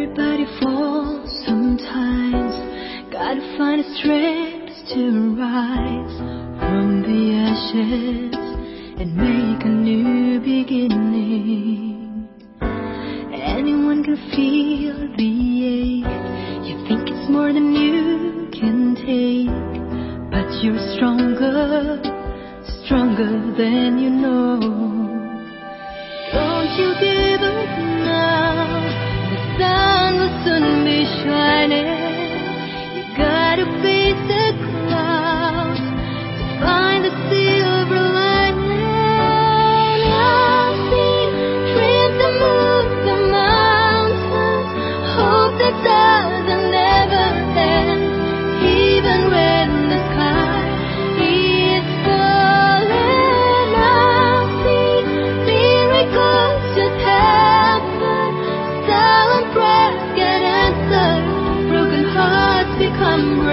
Everybody falls sometimes. Gotta find the strength to rise from the ashes and make a new beginning. Anyone can feel the ache. You think it's more than you can take, but you're stronger, stronger than you know. Don't you give sun be shining. Come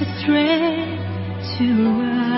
the strength to rise.